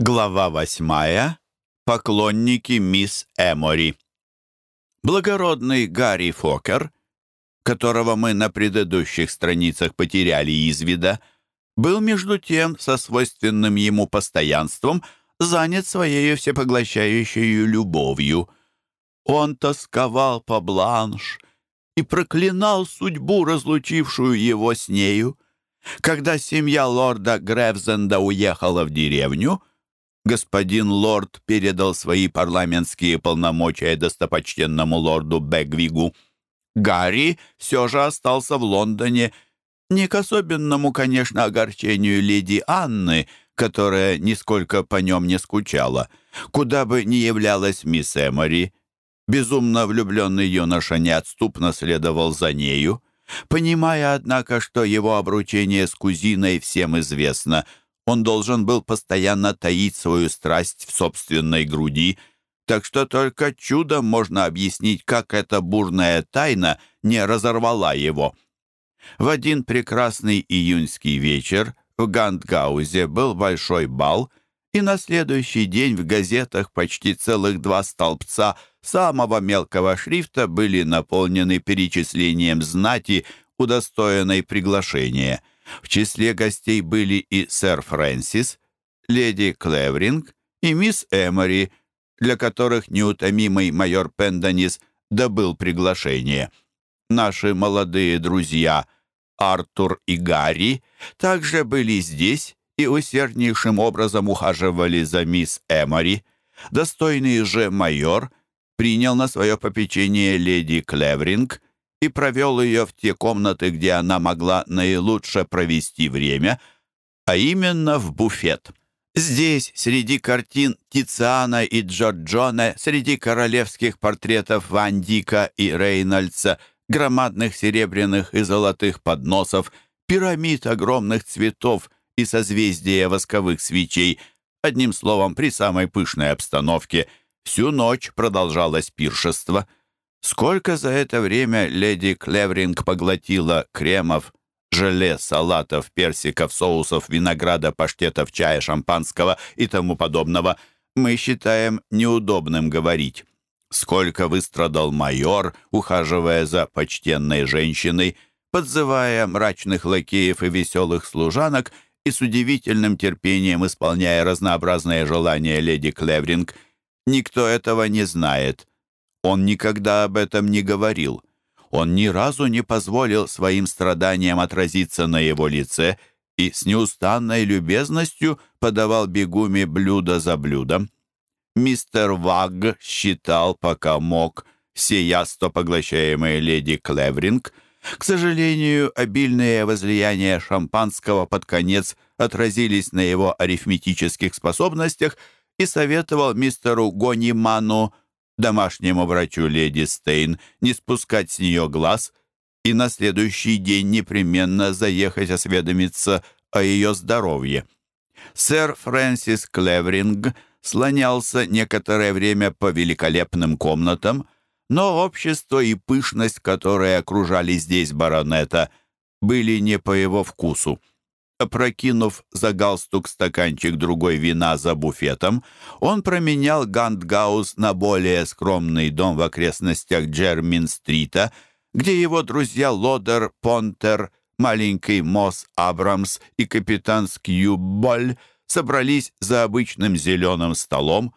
Глава восьмая. Поклонники мисс Эмори. Благородный Гарри Фокер, которого мы на предыдущих страницах потеряли из вида, был между тем со свойственным ему постоянством занят своей всепоглощающей любовью. Он тосковал по Бланш и проклинал судьбу, разлучившую его с нею. Когда семья лорда Гревзенда уехала в деревню — господин лорд передал свои парламентские полномочия достопочтенному лорду Бегвигу. Гарри все же остался в Лондоне, не к особенному, конечно, огорчению леди Анны, которая нисколько по нем не скучала. Куда бы ни являлась мисс Эмори, безумно влюбленный юноша неотступно следовал за нею. Понимая, однако, что его обручение с кузиной всем известно — он должен был постоянно таить свою страсть в собственной груди, так что только чудом можно объяснить, как эта бурная тайна не разорвала его. В один прекрасный июньский вечер в Гандгаузе был большой бал, и на следующий день в газетах почти целых два столбца самого мелкого шрифта были наполнены перечислением знати, удостоенной приглашения — в числе гостей были и сэр Фрэнсис, леди Клевринг и мисс Эмори, для которых неутомимый майор Пенденис добыл приглашение. Наши молодые друзья Артур и Гарри также были здесь и усерднейшим образом ухаживали за мисс Эмори. Достойный же майор принял на свое попечение леди Клевринг и провел ее в те комнаты, где она могла наилучше провести время, а именно в буфет. Здесь, среди картин Тициана и Джорджоне, среди королевских портретов Ван Дика и Рейнольдса, громадных серебряных и золотых подносов, пирамид огромных цветов и созвездия восковых свечей, одним словом, при самой пышной обстановке, всю ночь продолжалось пиршество — Сколько за это время леди Клевринг поглотила кремов, желе, салатов, персиков, соусов, винограда, паштетов, чая, шампанского и тому подобного, мы считаем неудобным говорить. Сколько выстрадал майор, ухаживая за почтенной женщиной, подзывая мрачных лакеев и веселых служанок и с удивительным терпением исполняя разнообразные желания леди Клевринг, никто этого не знает — он никогда об этом не говорил. Он ни разу не позволил своим страданиям отразиться на его лице и с неустанной любезностью подавал бегуме блюдо за блюдом. Мистер Ваг считал, пока мог, все яство поглощаемые леди Клевринг. К сожалению, обильные возлияния шампанского под конец отразились на его арифметических способностях и советовал мистеру Гониману домашнему врачу леди Стейн не спускать с нее глаз и на следующий день непременно заехать осведомиться о ее здоровье. Сэр Фрэнсис Клевринг слонялся некоторое время по великолепным комнатам, но общество и пышность, которые окружали здесь баронета, были не по его вкусу. Опрокинув за галстук стаканчик другой вина за буфетом, он променял Гандгаус на более скромный дом в окрестностях Джермин-стрита, где его друзья Лодер, Понтер, маленький Мосс Абрамс и капитан Скьюболь собрались за обычным зеленым столом.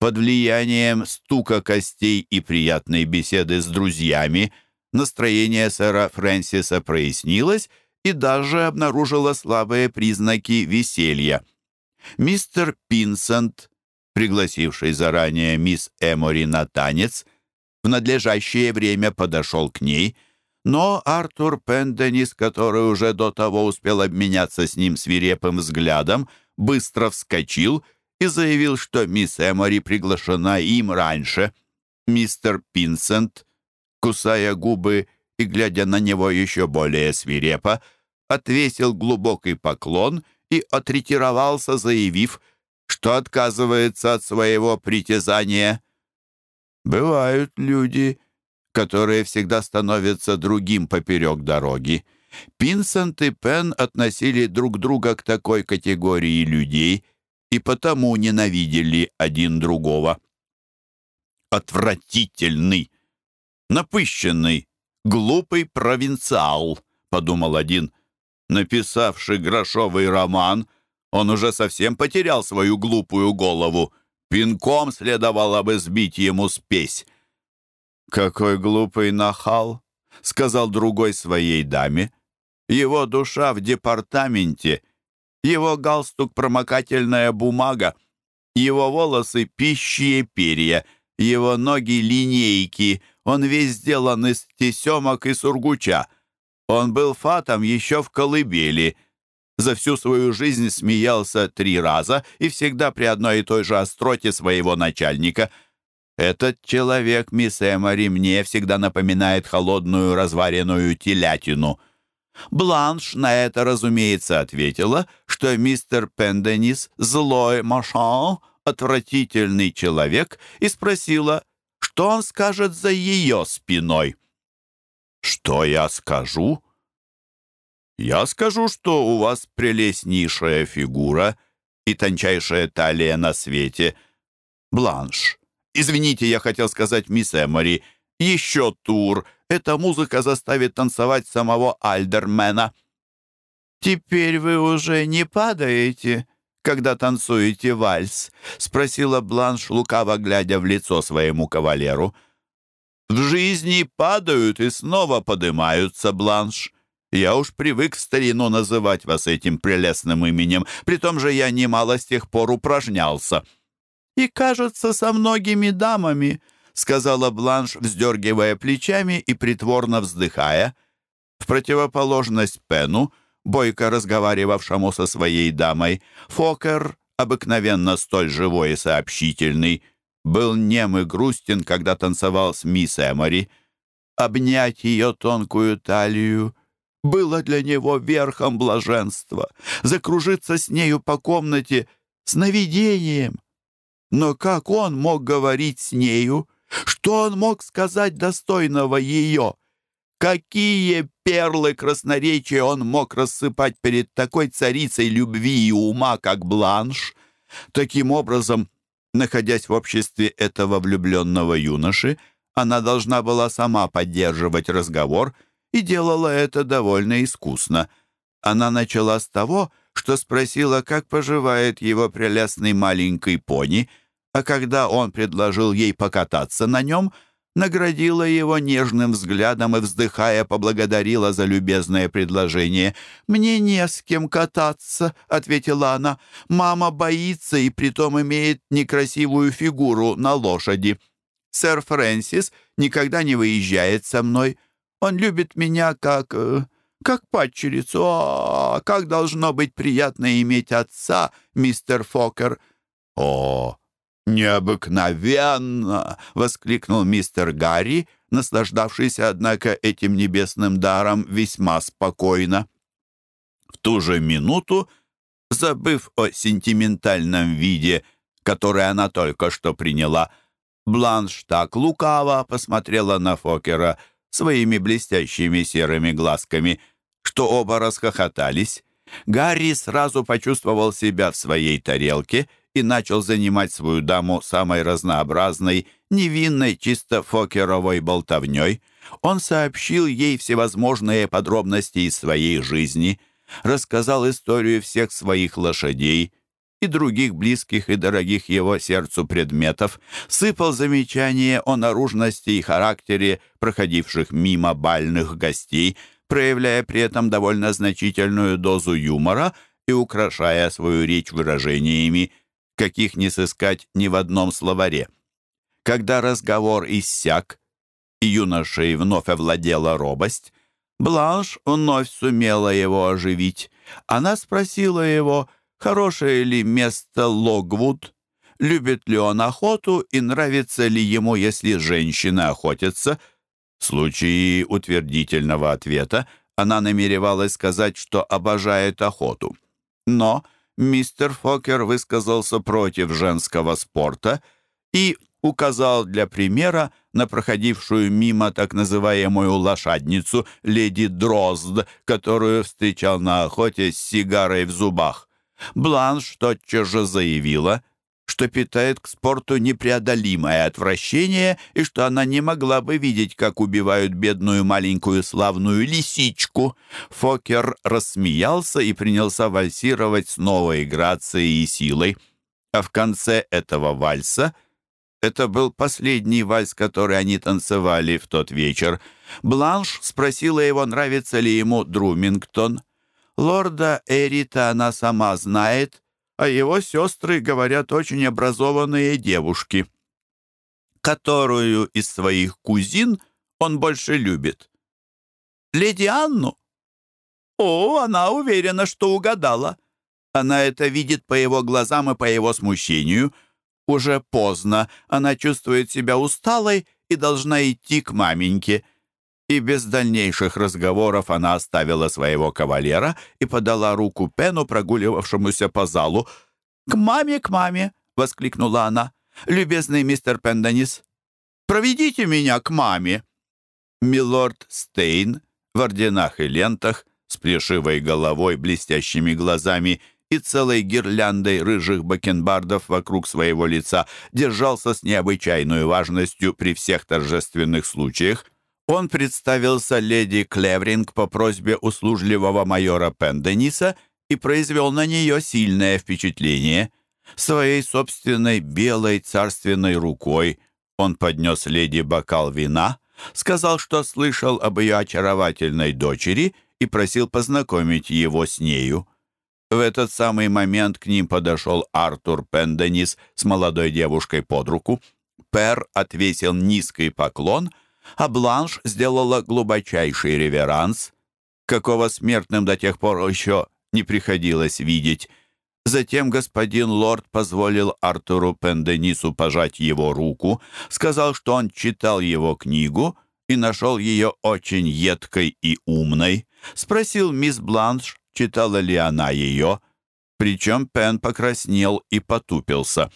Под влиянием стука костей и приятной беседы с друзьями настроение сэра Фрэнсиса прояснилось, и даже обнаружила слабые признаки веселья. Мистер Пинсент, пригласивший заранее мисс Эмори на танец, в надлежащее время подошел к ней, но Артур Пенденис, который уже до того успел обменяться с ним свирепым взглядом, быстро вскочил и заявил, что мисс Эмори приглашена им раньше. Мистер Пинсент, кусая губы, и, глядя на него еще более свирепо, отвесил глубокий поклон и отретировался, заявив, что отказывается от своего притязания. Бывают люди, которые всегда становятся другим поперек дороги. Пинсент и Пен относили друг друга к такой категории людей, и потому ненавидели один другого. «Отвратительный, напыщенный, глупый провинциал», — подумал один. Написавший грошовый роман, он уже совсем потерял свою глупую голову. Пинком следовало бы сбить ему спесь. «Какой глупый нахал!» — сказал другой своей даме. «Его душа в департаменте, его галстук — промокательная бумага, его волосы — пищие перья, его ноги — линейки, он весь сделан из тесемок и сургуча. Он был фатом еще в колыбели» за всю свою жизнь смеялся три раза и всегда при одной и той же остроте своего начальника. Этот человек, мисс Эмори, мне всегда напоминает холодную разваренную телятину. Бланш на это, разумеется, ответила, что мистер Пенденис — злой Машан, отвратительный человек, и спросила, что он скажет за ее спиной. «Что я скажу?» «Я скажу, что у вас прелестнейшая фигура и тончайшая талия на свете. Бланш. Извините, я хотел сказать мисс Эмори. Еще тур. Эта музыка заставит танцевать самого Альдермена». «Теперь вы уже не падаете, когда танцуете вальс?» — спросила Бланш, лукаво глядя в лицо своему кавалеру. «В жизни падают и снова поднимаются, Бланш». Я уж привык в старину называть вас этим прелестным именем, при том же я немало с тех пор упражнялся». «И, кажется, со многими дамами», — сказала Бланш, вздергивая плечами и притворно вздыхая. В противоположность Пену, бойко разговаривавшему со своей дамой, Фокер, обыкновенно столь живой и сообщительный, был нем и грустен, когда танцевал с мисс Эмори. Обнять ее тонкую талию — было для него верхом блаженства, закружиться с нею по комнате сновидением. Но как он мог говорить с нею? Что он мог сказать достойного ее? Какие перлы красноречия он мог рассыпать перед такой царицей любви и ума, как Бланш? Таким образом, находясь в обществе этого влюбленного юноши, она должна была сама поддерживать разговор — и делала это довольно искусно. Она начала с того, что спросила, как поживает его прелестный маленький пони, а когда он предложил ей покататься на нем, наградила его нежным взглядом и, вздыхая, поблагодарила за любезное предложение. «Мне не с кем кататься», — ответила она. «Мама боится и притом имеет некрасивую фигуру на лошади. Сэр Фрэнсис никогда не выезжает со мной». Он любит меня как... Э, как падчерицу. О, как должно быть приятно иметь отца, мистер Фокер!» «О, необыкновенно!» — воскликнул мистер Гарри, наслаждавшийся, однако, этим небесным даром весьма спокойно. В ту же минуту, забыв о сентиментальном виде, который она только что приняла, Бланш так лукаво посмотрела на Фокера — своими блестящими серыми глазками, что оба расхохотались. Гарри сразу почувствовал себя в своей тарелке и начал занимать свою даму самой разнообразной, невинной, чисто фокеровой болтовней. Он сообщил ей всевозможные подробности из своей жизни, рассказал историю всех своих лошадей, и других близких и дорогих его сердцу предметов, сыпал замечания о наружности и характере проходивших мимо бальных гостей, проявляя при этом довольно значительную дозу юмора и украшая свою речь выражениями, каких не сыскать ни в одном словаре. Когда разговор иссяк, и юношей вновь овладела робость, Бланш вновь сумела его оживить. Она спросила его — хорошее ли место Логвуд, любит ли он охоту и нравится ли ему, если женщины охотятся. В случае утвердительного ответа она намеревалась сказать, что обожает охоту. Но мистер Фокер высказался против женского спорта и указал для примера на проходившую мимо так называемую лошадницу леди Дрозд, которую встречал на охоте с сигарой в зубах. Бланш тотчас же заявила, что питает к спорту непреодолимое отвращение и что она не могла бы видеть, как убивают бедную маленькую славную лисичку. Фокер рассмеялся и принялся вальсировать с новой грацией и силой. А в конце этого вальса это был последний вальс, который они танцевали в тот вечер. Бланш спросила его, нравится ли ему Друмингтон. Лорда Эрита она сама знает, а его сестры, говорят, очень образованные девушки. Которую из своих кузин он больше любит? Леди Анну? О, она уверена, что угадала. Она это видит по его глазам и по его смущению. Уже поздно, она чувствует себя усталой и должна идти к маменьке и без дальнейших разговоров она оставила своего кавалера и подала руку Пену, прогуливавшемуся по залу. «К маме, к маме!» — воскликнула она. «Любезный мистер Пенденис, проведите меня к маме!» Милорд Стейн в орденах и лентах, с плешивой головой, блестящими глазами и целой гирляндой рыжих бакенбардов вокруг своего лица держался с необычайной важностью при всех торжественных случаях. Он представился леди Клевринг по просьбе услужливого майора Пендениса и произвел на нее сильное впечатление. Своей собственной белой царственной рукой он поднес леди бокал вина, сказал, что слышал об ее очаровательной дочери и просил познакомить его с нею. В этот самый момент к ним подошел Артур Пенденис с молодой девушкой под руку. Пер отвесил низкий поклон — а Бланш сделала глубочайший реверанс, какого смертным до тех пор еще не приходилось видеть. Затем господин лорд позволил Артуру Пенденису пожать его руку, сказал, что он читал его книгу и нашел ее очень едкой и умной. Спросил мисс Бланш, читала ли она ее, причем Пен покраснел и потупился.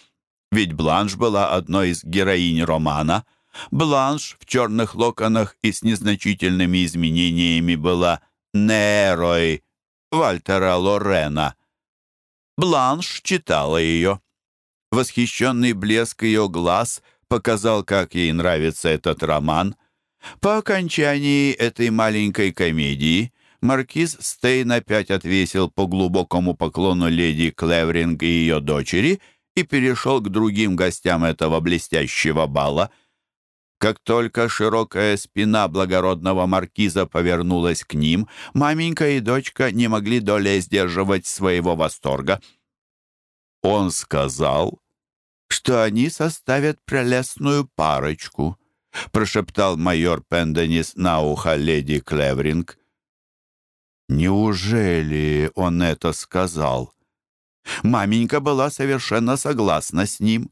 Ведь Бланш была одной из героинь романа — Бланш в черных локонах и с незначительными изменениями была Нерой Вальтера Лорена. Бланш читала ее. Восхищенный блеск ее глаз показал, как ей нравится этот роман. По окончании этой маленькой комедии маркиз Стейн опять отвесил по глубокому поклону леди Клевринг и ее дочери и перешел к другим гостям этого блестящего бала — как только широкая спина благородного маркиза повернулась к ним, маменька и дочка не могли долей сдерживать своего восторга. Он сказал, что они составят прелестную парочку, прошептал майор Пенденис на ухо леди Клевринг. Неужели он это сказал? Маменька была совершенно согласна с ним.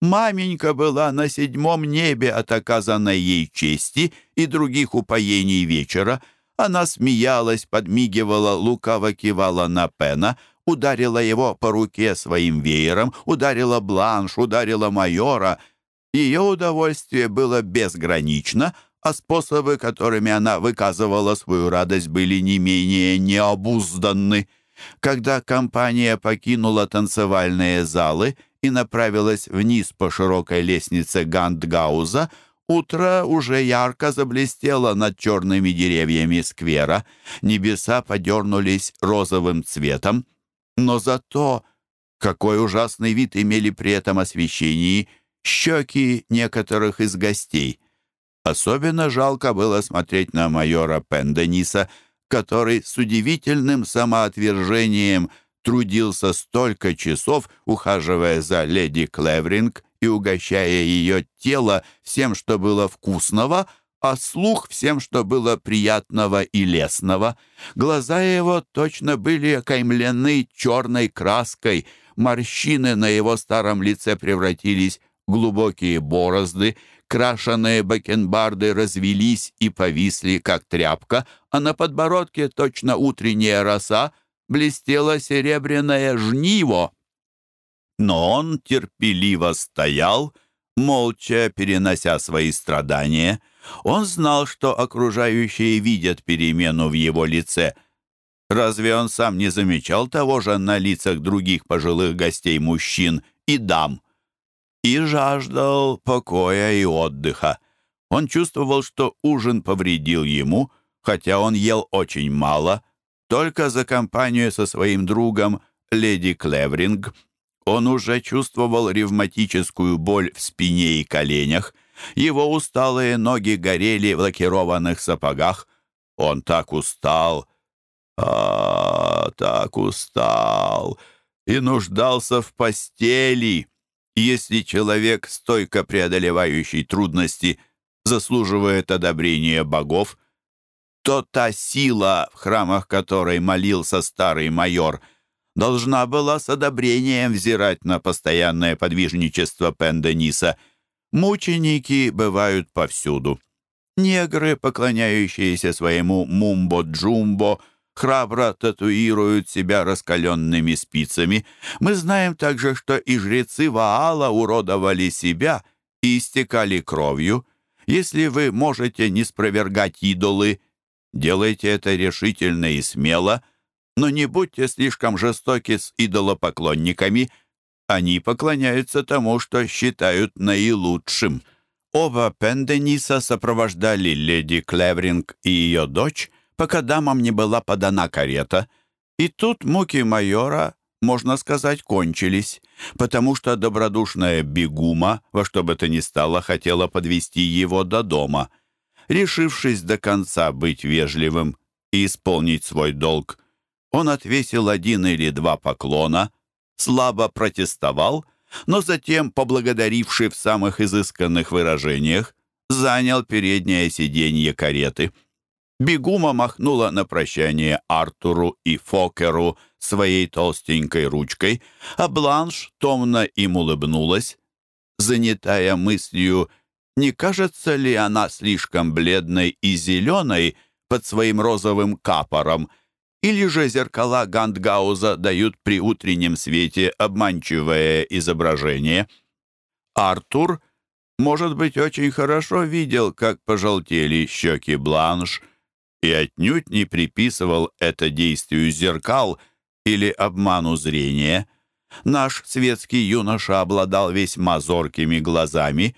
Маменька была на седьмом небе от оказанной ей чести и других упоений вечера. Она смеялась, подмигивала, лукаво кивала на Пена, ударила его по руке своим веером, ударила Бланш, ударила майора. Ее удовольствие было безгранично, а способы, которыми она выказывала свою радость, были не менее необузданны. Когда компания покинула танцевальные залы — и направилась вниз по широкой лестнице Гандгауза, утро уже ярко заблестело над черными деревьями сквера, небеса подернулись розовым цветом, но зато какой ужасный вид имели при этом освещении щеки некоторых из гостей. Особенно жалко было смотреть на майора Пендениса, который с удивительным самоотвержением трудился столько часов, ухаживая за леди Клевринг и угощая ее тело всем, что было вкусного, а слух всем, что было приятного и лесного. Глаза его точно были окаймлены черной краской, морщины на его старом лице превратились в глубокие борозды, крашеные бакенбарды развелись и повисли, как тряпка, а на подбородке точно утренняя роса блестело серебряное жниво. Но он терпеливо стоял, молча перенося свои страдания. Он знал, что окружающие видят перемену в его лице. Разве он сам не замечал того же на лицах других пожилых гостей мужчин и дам? И жаждал покоя и отдыха. Он чувствовал, что ужин повредил ему, хотя он ел очень мало, только за компанию со своим другом леди Клевринг. Он уже чувствовал ревматическую боль в спине и коленях, его усталые ноги горели в лакированных сапогах. Он так устал, а, так устал и нуждался в постели. Если человек, стойко преодолевающий трудности, заслуживает одобрения богов, то та сила, в храмах которой молился старый майор, должна была с одобрением взирать на постоянное подвижничество Пен-Дениса. Мученики бывают повсюду. Негры, поклоняющиеся своему мумбо-джумбо, храбро татуируют себя раскаленными спицами. Мы знаем также, что и жрецы Ваала уродовали себя и истекали кровью. Если вы можете не спровергать идолы, делайте это решительно и смело, но не будьте слишком жестоки с идолопоклонниками. Они поклоняются тому, что считают наилучшим. Оба Пендениса сопровождали леди Клевринг и ее дочь, пока дамам не была подана карета. И тут муки майора, можно сказать, кончились, потому что добродушная бегума во что бы то ни стало хотела подвести его до дома. Решившись до конца быть вежливым и исполнить свой долг, он отвесил один или два поклона, слабо протестовал, но затем, поблагодаривший в самых изысканных выражениях, занял переднее сиденье кареты — Бегума махнула на прощание Артуру и Фокеру своей толстенькой ручкой, а Бланш томно им улыбнулась, занятая мыслью, не кажется ли она слишком бледной и зеленой под своим розовым капором, или же зеркала Гандгауза дают при утреннем свете обманчивое изображение. Артур, может быть, очень хорошо видел, как пожелтели щеки Бланш, и отнюдь не приписывал это действию зеркал или обману зрения. Наш светский юноша обладал весьма зоркими глазами,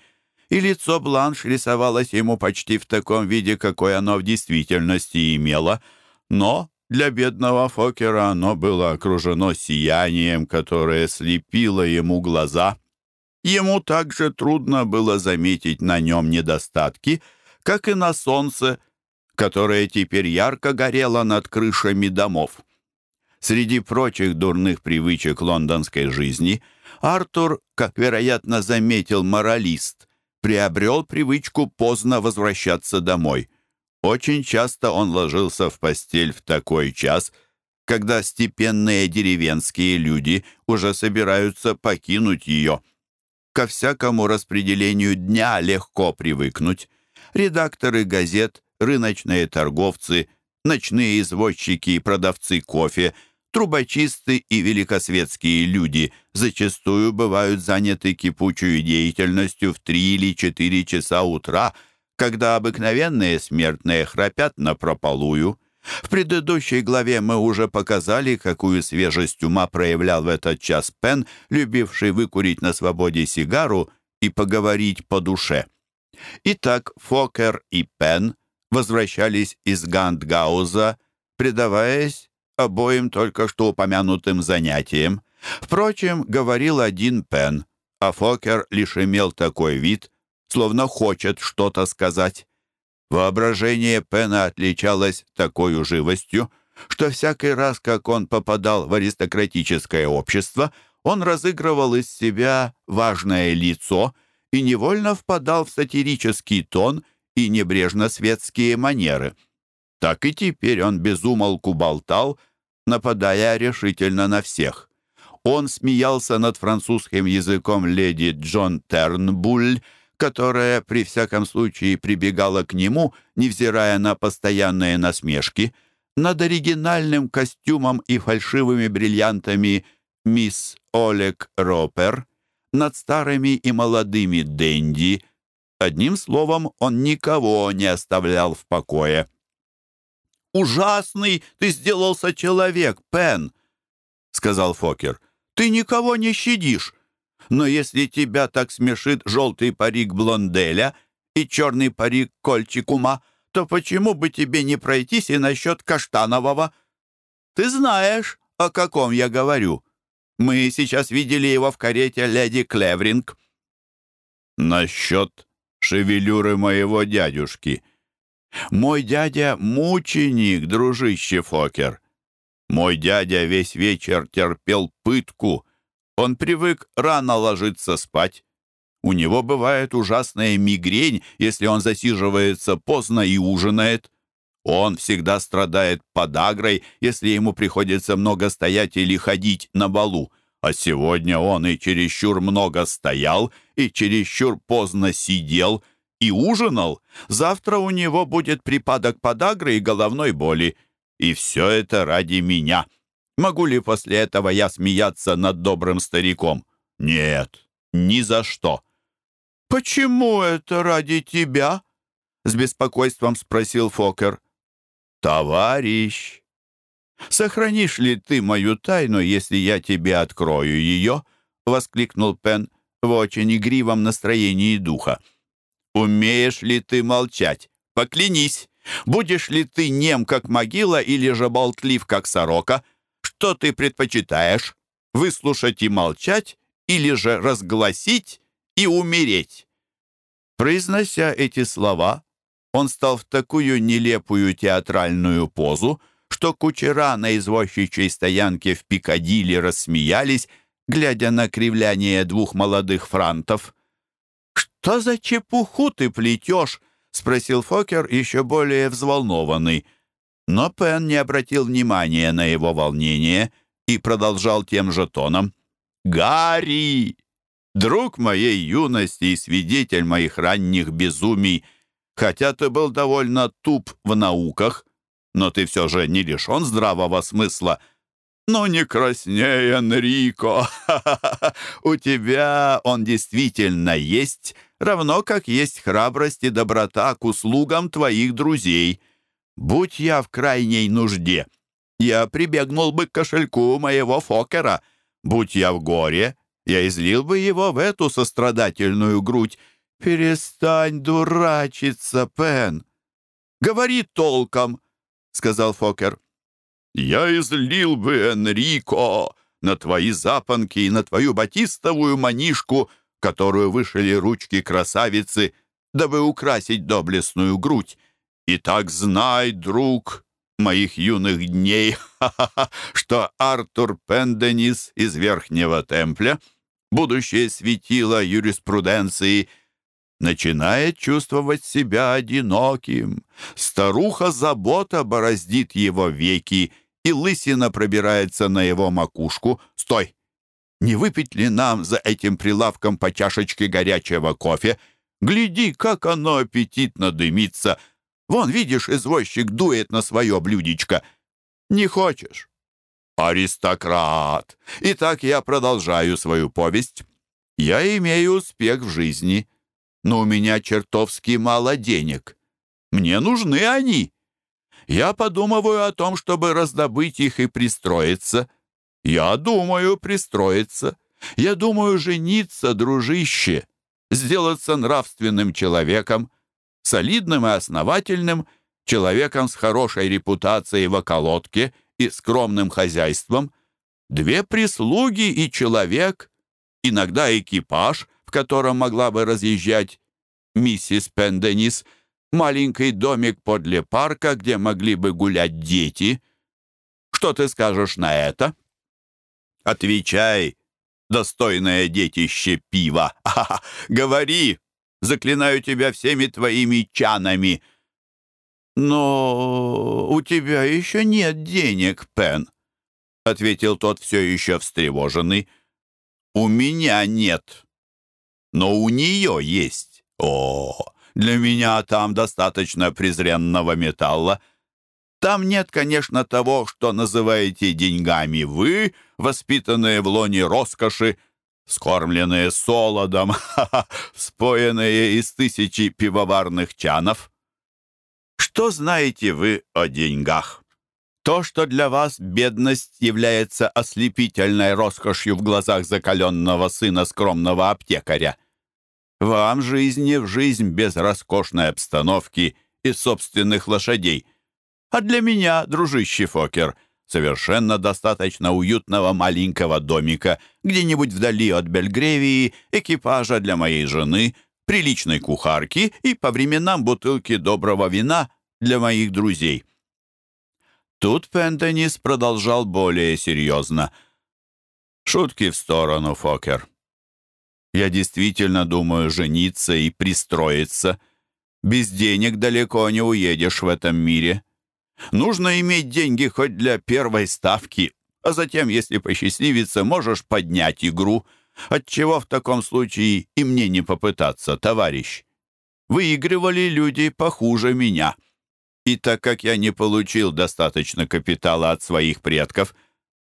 и лицо Бланш рисовалось ему почти в таком виде, какой оно в действительности имело, но для бедного Фокера оно было окружено сиянием, которое слепило ему глаза. Ему также трудно было заметить на нем недостатки, как и на солнце, которая теперь ярко горела над крышами домов. Среди прочих дурных привычек лондонской жизни Артур, как, вероятно, заметил моралист, приобрел привычку поздно возвращаться домой. Очень часто он ложился в постель в такой час, когда степенные деревенские люди уже собираются покинуть ее. Ко всякому распределению дня легко привыкнуть. Редакторы газет рыночные торговцы, ночные извозчики и продавцы кофе, трубочисты и великосветские люди зачастую бывают заняты кипучей деятельностью в три или четыре часа утра, когда обыкновенные смертные храпят на прополую. В предыдущей главе мы уже показали, какую свежесть ума проявлял в этот час Пен, любивший выкурить на свободе сигару и поговорить по душе. Итак, Фокер и Пен возвращались из Гандгауза, предаваясь обоим только что упомянутым занятиям. Впрочем, говорил один Пен, а Фокер лишь имел такой вид, словно хочет что-то сказать. Воображение Пена отличалось такой живостью, что всякий раз, как он попадал в аристократическое общество, он разыгрывал из себя важное лицо и невольно впадал в сатирический тон и небрежно-светские манеры. Так и теперь он безумолку болтал, нападая решительно на всех. Он смеялся над французским языком леди Джон Тернбуль, которая при всяком случае прибегала к нему, невзирая на постоянные насмешки, над оригинальным костюмом и фальшивыми бриллиантами мисс Олег Ропер, над старыми и молодыми Дэнди, Одним словом, он никого не оставлял в покое. Ужасный ты сделался человек, Пен», — сказал Фокер. «Ты никого не щадишь. Но если тебя так смешит желтый парик Блонделя и черный парик Кольчикума, то почему бы тебе не пройтись и насчет Каштанового? Ты знаешь, о каком я говорю. Мы сейчас видели его в карете леди Клевринг». «Насчет шевелюры моего дядюшки. Мой дядя — мученик, дружище Фокер. Мой дядя весь вечер терпел пытку. Он привык рано ложиться спать. У него бывает ужасная мигрень, если он засиживается поздно и ужинает. Он всегда страдает подагрой, если ему приходится много стоять или ходить на балу. А сегодня он и чересчур много стоял, и чересчур поздно сидел, и ужинал. Завтра у него будет припадок подагры и головной боли. И все это ради меня. Могу ли после этого я смеяться над добрым стариком? Нет, ни за что. «Почему это ради тебя?» — с беспокойством спросил Фокер. «Товарищ, сохранишь ли ты мою тайну, если я тебе открою ее?» — воскликнул Пен в очень игривом настроении духа. «Умеешь ли ты молчать? Поклянись! Будешь ли ты нем, как могила, или же болтлив, как сорока? Что ты предпочитаешь? Выслушать и молчать, или же разгласить и умереть?» Произнося эти слова, он стал в такую нелепую театральную позу, что кучера на извозчичьей стоянке в Пикадилли рассмеялись, глядя на кривляние двух молодых франтов. «Что за чепуху ты плетешь?» — спросил Фокер, еще более взволнованный. Но Пен не обратил внимания на его волнение и продолжал тем же тоном. «Гарри! Друг моей юности и свидетель моих ранних безумий!» Хотя ты был довольно туп в науках, но ты все же не лишен здравого смысла. Ну, не краснее, Энрико. У тебя он действительно есть, равно как есть храбрость и доброта к услугам твоих друзей. Будь я в крайней нужде, я прибегнул бы к кошельку моего Фокера. Будь я в горе, я излил бы его в эту сострадательную грудь, «Перестань дурачиться, Пен! Говори толком!» — сказал Фокер. «Я излил бы, Энрико, на твои запонки и на твою батистовую манишку, которую вышили ручки красавицы, дабы украсить доблестную грудь. И так знай, друг моих юных дней, что Артур Пенденис из Верхнего Темпля, будущее светило юриспруденции — начинает чувствовать себя одиноким. Старуха-забота бороздит его веки, и лысина пробирается на его макушку. «Стой! Не выпить ли нам за этим прилавком по чашечке горячего кофе? Гляди, как оно аппетитно дымится! Вон, видишь, извозчик дует на свое блюдечко. Не хочешь?» «Аристократ! Итак, я продолжаю свою повесть. Я имею успех в жизни» но у меня чертовски мало денег. Мне нужны они. Я подумываю о том, чтобы раздобыть их и пристроиться. Я думаю пристроиться. Я думаю жениться, дружище, сделаться нравственным человеком, солидным и основательным, человеком с хорошей репутацией в околотке и скромным хозяйством, две прислуги и человек, иногда экипаж, котором могла бы разъезжать миссис Пенденис, маленький домик подле парка, где могли бы гулять дети. Что ты скажешь на это? Отвечай, достойное детище пива. Ха говори, заклинаю тебя всеми твоими чанами. Но у тебя еще нет денег, Пен, ответил тот все еще встревоженный. У меня нет, но у нее есть. О, для меня там достаточно презренного металла. Там нет, конечно, того, что называете деньгами вы, воспитанные в лоне роскоши, скормленные солодом, споенные из тысячи пивоварных чанов. Что знаете вы о деньгах? То, что для вас бедность является ослепительной роскошью в глазах закаленного сына скромного аптекаря. Вам жизнь не в жизнь без роскошной обстановки и собственных лошадей. А для меня, дружище Фокер, совершенно достаточно уютного маленького домика где-нибудь вдали от Бельгревии, экипажа для моей жены, приличной кухарки и по временам бутылки доброго вина для моих друзей. Тут Пентенис продолжал более серьезно. «Шутки в сторону, Фокер. Я действительно думаю жениться и пристроиться. Без денег далеко не уедешь в этом мире. Нужно иметь деньги хоть для первой ставки, а затем, если посчастливится, можешь поднять игру. Отчего в таком случае и мне не попытаться, товарищ? Выигрывали люди похуже меня. И так как я не получил достаточно капитала от своих предков,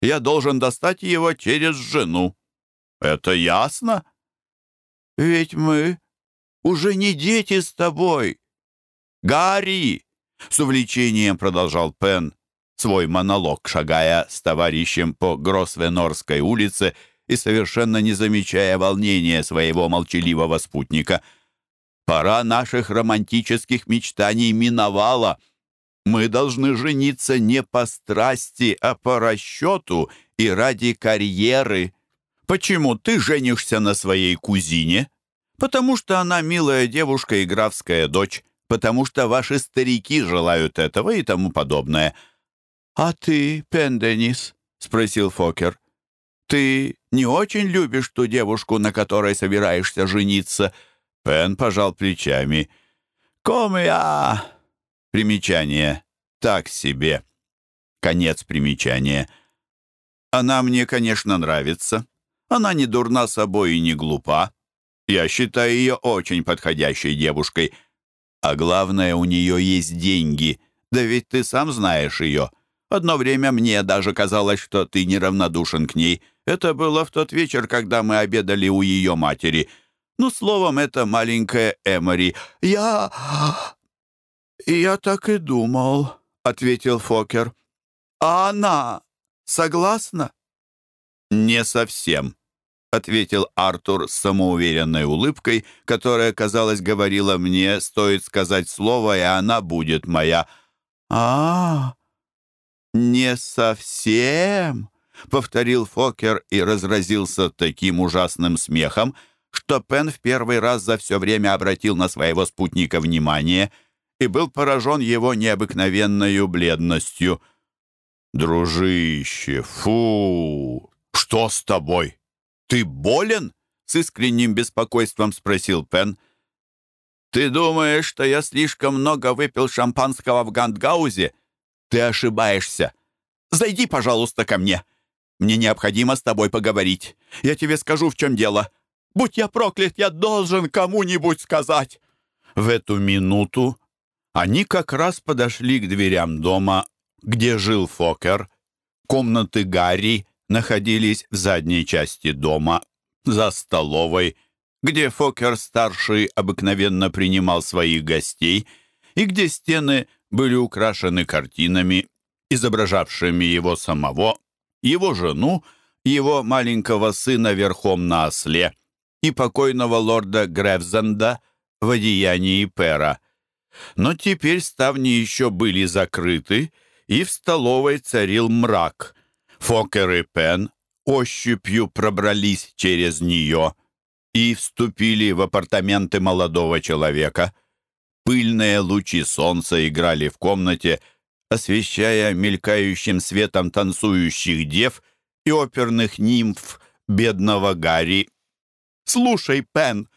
я должен достать его через жену. Это ясно? Ведь мы уже не дети с тобой. Гарри, с увлечением продолжал Пен свой монолог, шагая с товарищем по Гросвенорской улице и совершенно не замечая волнения своего молчаливого спутника. «Пора наших романтических мечтаний миновала. Мы должны жениться не по страсти, а по расчету и ради карьеры. Почему ты женишься на своей кузине? Потому что она милая девушка и графская дочь, потому что ваши старики желают этого и тому подобное». «А ты, Пенденис?» — спросил Фокер. «Ты не очень любишь ту девушку, на которой собираешься жениться?» Пен пожал плечами. «Комя!» Примечание. Так себе. Конец примечания. Она мне, конечно, нравится. Она не дурна собой и не глупа. Я считаю ее очень подходящей девушкой. А главное, у нее есть деньги. Да ведь ты сам знаешь ее. Одно время мне даже казалось, что ты неравнодушен к ней. Это было в тот вечер, когда мы обедали у ее матери. Ну, словом, это маленькая Эмори. Я... «Я так и думал», — ответил Фокер. «А она согласна?» «Не совсем», — ответил Артур с самоуверенной улыбкой, которая, казалось, говорила мне, стоит сказать слово, и она будет моя. а, «Не совсем», — повторил Фокер и разразился таким ужасным смехом, что Пен в первый раз за все время обратил на своего спутника внимание и был поражен его необыкновенной бледностью. «Дружище, фу! Что с тобой? Ты болен?» — с искренним беспокойством спросил Пен. «Ты думаешь, что я слишком много выпил шампанского в Гандгаузе?» Ты ошибаешься. Зайди, пожалуйста, ко мне. Мне необходимо с тобой поговорить. Я тебе скажу, в чем дело. Будь я проклят, я должен кому-нибудь сказать». В эту минуту они как раз подошли к дверям дома, где жил Фокер. Комнаты Гарри находились в задней части дома, за столовой, где Фокер-старший обыкновенно принимал своих гостей, и где стены были украшены картинами, изображавшими его самого, его жену, его маленького сына верхом на осле и покойного лорда Гревзенда в одеянии пера. Но теперь ставни еще были закрыты, и в столовой царил мрак. Фокер и Пен ощупью пробрались через нее и вступили в апартаменты молодого человека. Пыльные лучи солнца играли в комнате, освещая мелькающим светом танцующих дев и оперных нимф бедного Гарри. «Слушай, Пен,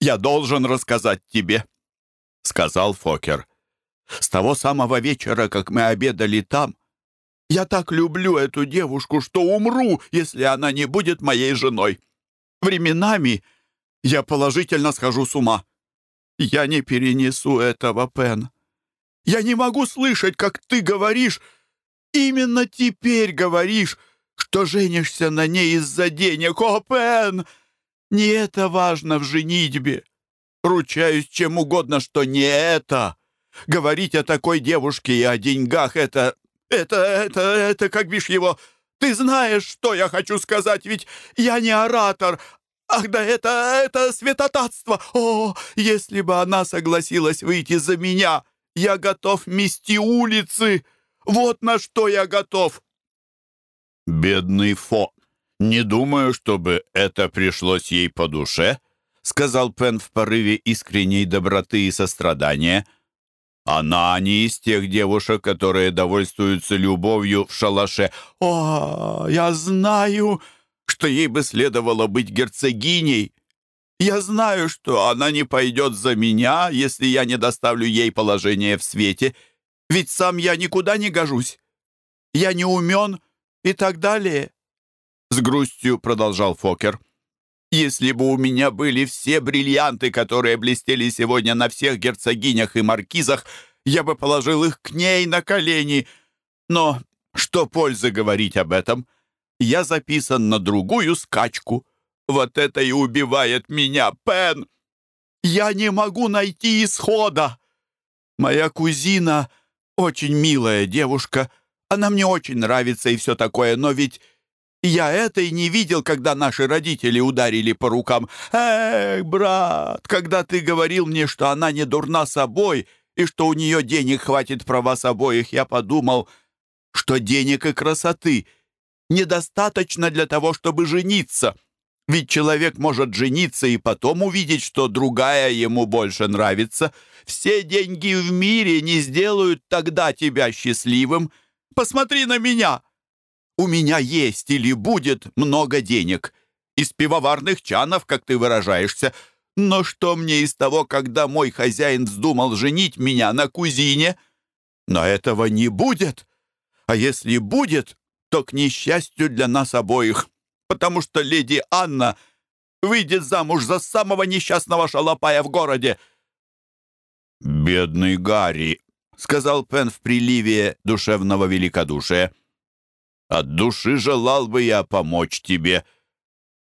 я должен рассказать тебе», — сказал Фокер. «С того самого вечера, как мы обедали там, я так люблю эту девушку, что умру, если она не будет моей женой. Временами я положительно схожу с ума. Я не перенесу этого, Пен. Я не могу слышать, как ты говоришь, именно теперь говоришь, что женишься на ней из-за денег. О, Пен, не это важно в женитьбе. Ручаюсь чем угодно, что не это. Говорить о такой девушке и о деньгах — это... это... это... это, как бишь его... Ты знаешь, что я хочу сказать, ведь я не оратор. Ах, да это... это святотатство! О, если бы она согласилась выйти за меня, я готов мести улицы. Вот на что я готов. Бедный Фо. Не думаю, чтобы это пришлось ей по душе, сказал Пен в порыве искренней доброты и сострадания. Она не из тех девушек, которые довольствуются любовью в шалаше. «О, я знаю, что ей бы следовало быть герцогиней. Я знаю, что она не пойдет за меня, если я не доставлю ей положение в свете, ведь сам я никуда не гожусь. Я не умен и так далее». С грустью продолжал Фокер. Если бы у меня были все бриллианты, которые блестели сегодня на всех герцогинях и маркизах, я бы положил их к ней на колени. Но что пользы говорить об этом? Я записан на другую скачку. Вот это и убивает меня, Пен! Я не могу найти исхода. Моя кузина очень милая девушка. Она мне очень нравится и все такое, но ведь я это и не видел, когда наши родители ударили по рукам. Эх, брат, когда ты говорил мне, что она не дурна собой и что у нее денег хватит про вас обоих, я подумал, что денег и красоты недостаточно для того, чтобы жениться. Ведь человек может жениться и потом увидеть, что другая ему больше нравится. Все деньги в мире не сделают тогда тебя счастливым. Посмотри на меня!» У меня есть или будет много денег. Из пивоварных чанов, как ты выражаешься. Но что мне из того, когда мой хозяин вздумал женить меня на кузине? Но этого не будет. А если будет, то к несчастью для нас обоих. Потому что леди Анна выйдет замуж за самого несчастного шалопая в городе. «Бедный Гарри», — сказал Пен в приливе душевного великодушия. От души желал бы я помочь тебе.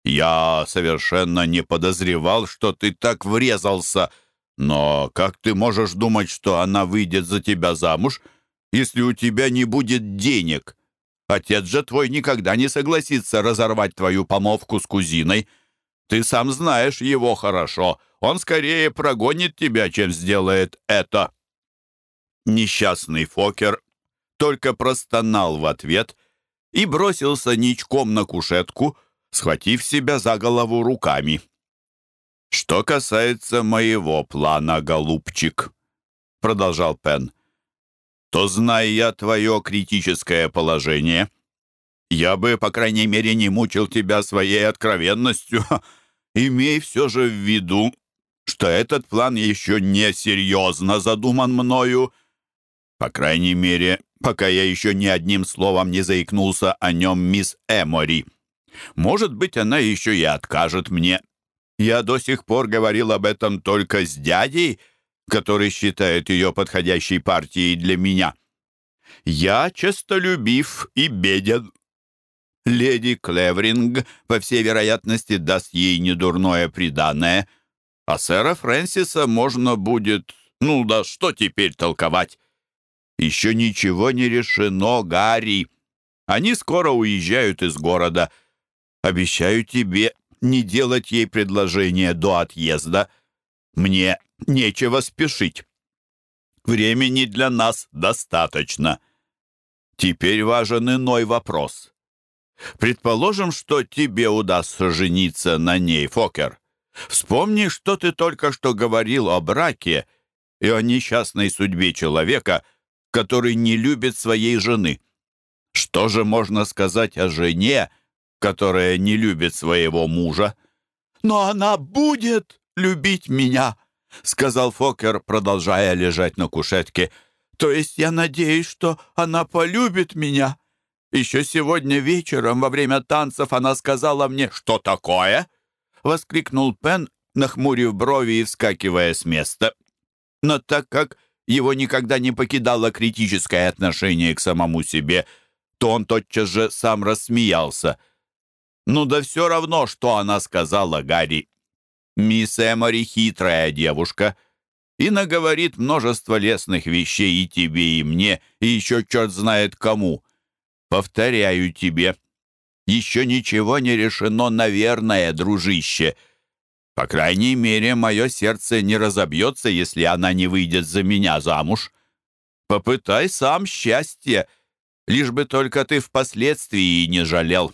Я совершенно не подозревал, что ты так врезался. Но как ты можешь думать, что она выйдет за тебя замуж, если у тебя не будет денег? Отец же твой никогда не согласится разорвать твою помолвку с кузиной. Ты сам знаешь его хорошо. Он скорее прогонит тебя, чем сделает это». Несчастный Фокер только простонал в ответ — и бросился ничком на кушетку, схватив себя за голову руками. «Что касается моего плана, голубчик», — продолжал Пен, «то, зная я твое критическое положение, я бы, по крайней мере, не мучил тебя своей откровенностью. Имей все же в виду, что этот план еще не серьезно задуман мною. По крайней мере, пока я еще ни одним словом не заикнулся о нем мисс Эмори. Может быть, она еще и откажет мне. Я до сих пор говорил об этом только с дядей, который считает ее подходящей партией для меня. Я честолюбив и беден. Леди Клевринг, по всей вероятности, даст ей недурное приданное, а сэра Фрэнсиса можно будет... Ну да что теперь толковать? Еще ничего не решено, Гарри. Они скоро уезжают из города. Обещаю тебе не делать ей предложение до отъезда. Мне нечего спешить. Времени для нас достаточно. Теперь важен иной вопрос. Предположим, что тебе удастся жениться на ней, Фокер. Вспомни, что ты только что говорил о браке и о несчастной судьбе человека — который не любит своей жены. Что же можно сказать о жене, которая не любит своего мужа? «Но она будет любить меня», — сказал Фокер, продолжая лежать на кушетке. «То есть я надеюсь, что она полюбит меня. Еще сегодня вечером во время танцев она сказала мне «Что такое?» — воскликнул Пен, нахмурив брови и вскакивая с места. Но так как его никогда не покидало критическое отношение к самому себе, то он тотчас же сам рассмеялся. «Ну да все равно, что она сказала Гарри. Мисс Эмори хитрая девушка. и наговорит множество лесных вещей и тебе, и мне, и еще черт знает кому. Повторяю тебе, еще ничего не решено, наверное, дружище. По крайней мере, мое сердце не разобьется, если она не выйдет за меня замуж. Попытай сам счастье, лишь бы только ты впоследствии не жалел.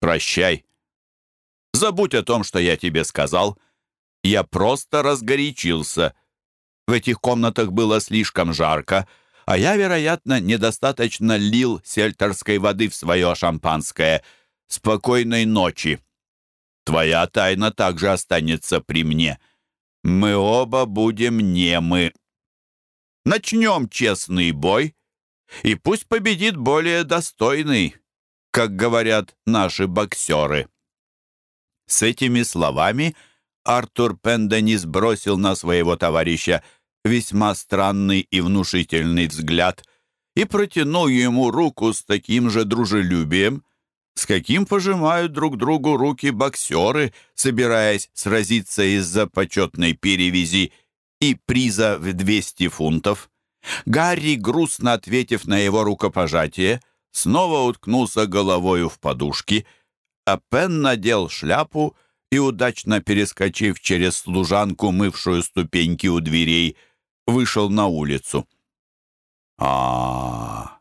Прощай. Забудь о том, что я тебе сказал. Я просто разгорячился. В этих комнатах было слишком жарко, а я, вероятно, недостаточно лил сельтерской воды в свое шампанское. Спокойной ночи. Твоя тайна также останется при мне. Мы оба будем немы. Начнем честный бой, и пусть победит более достойный, как говорят наши боксеры». С этими словами Артур Пенденис бросил на своего товарища весьма странный и внушительный взгляд и протянул ему руку с таким же дружелюбием, с каким пожимают друг другу руки боксеры, собираясь сразиться из-за почетной перевязи и приза в 200 фунтов. Гарри, грустно ответив на его рукопожатие, снова уткнулся головою в подушки — а Пен надел шляпу и, удачно перескочив через служанку, мывшую ступеньки у дверей, вышел на улицу. а,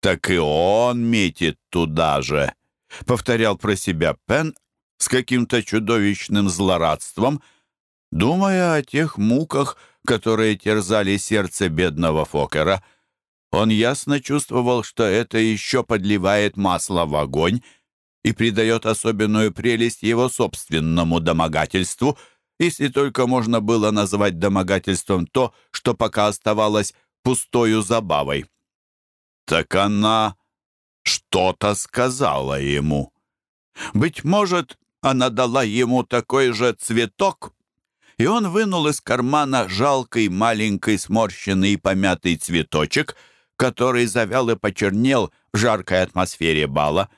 так и он метит туда же», — повторял про себя Пен с каким-то чудовищным злорадством, думая о тех муках, которые терзали сердце бедного Фокера. Он ясно чувствовал, что это еще подливает масло в огонь, и придает особенную прелесть его собственному домогательству, если только можно было назвать домогательством то, что пока оставалось пустою забавой. Так она что-то сказала ему. Быть может, она дала ему такой же цветок, и он вынул из кармана жалкий, маленький, сморщенный и помятый цветочек, который завял и почернел в жаркой атмосфере бала.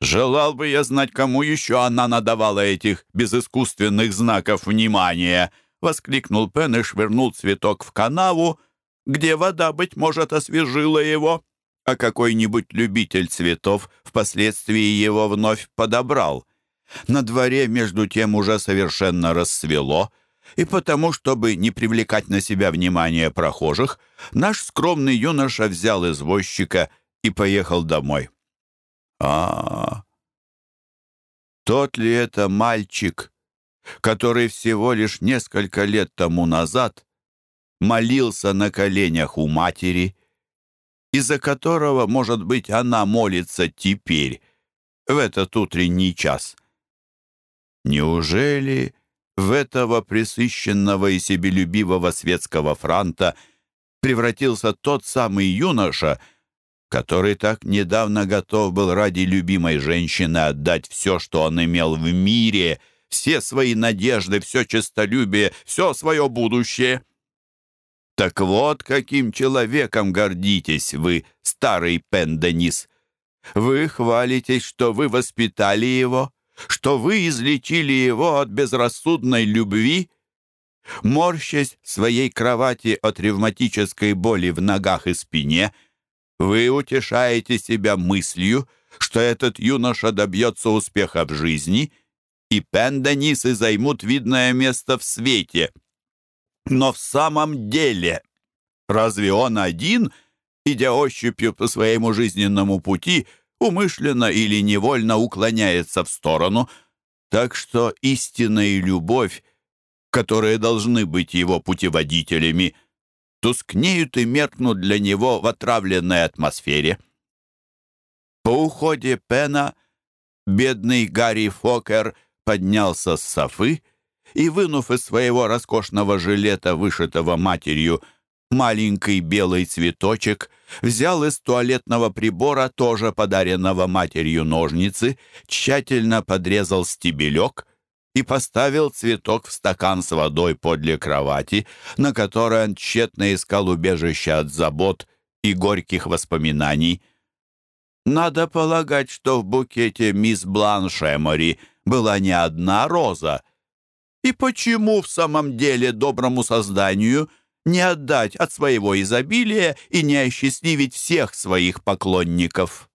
Желал бы я знать, кому еще она надавала этих безыскусственных знаков внимания!» — воскликнул Пен и швырнул цветок в канаву, где вода, быть может, освежила его, а какой-нибудь любитель цветов впоследствии его вновь подобрал. На дворе, между тем, уже совершенно рассвело, и потому, чтобы не привлекать на себя внимание прохожих, наш скромный юноша взял извозчика и поехал домой. А, тот ли это мальчик, который всего лишь несколько лет тому назад молился на коленях у матери, из-за которого, может быть, она молится теперь, в этот утренний час? Неужели в этого пресыщенного и себелюбивого светского франта превратился тот самый юноша, который так недавно готов был ради любимой женщины отдать все, что он имел в мире, все свои надежды, все честолюбие, все свое будущее. Так вот, каким человеком гордитесь вы, старый Пенденис. Вы хвалитесь, что вы воспитали его, что вы излечили его от безрассудной любви, морщась в своей кровати от ревматической боли в ногах и спине — вы утешаете себя мыслью, что этот юноша добьется успеха в жизни, и Пенденисы займут видное место в свете. Но в самом деле, разве он один, идя ощупью по своему жизненному пути, умышленно или невольно уклоняется в сторону, так что истина и любовь, которые должны быть его путеводителями – тускнеют и меркнут для него в отравленной атмосфере. По уходе Пена бедный Гарри Фокер поднялся с софы и, вынув из своего роскошного жилета, вышитого матерью, маленький белый цветочек, взял из туалетного прибора, тоже подаренного матерью ножницы, тщательно подрезал стебелек — и поставил цветок в стакан с водой подле кровати, на которой он тщетно искал убежище от забот и горьких воспоминаний. Надо полагать, что в букете мисс Бланш Эмори была не одна роза, И почему в самом деле доброму созданию не отдать от своего изобилия и не осчастливить всех своих поклонников?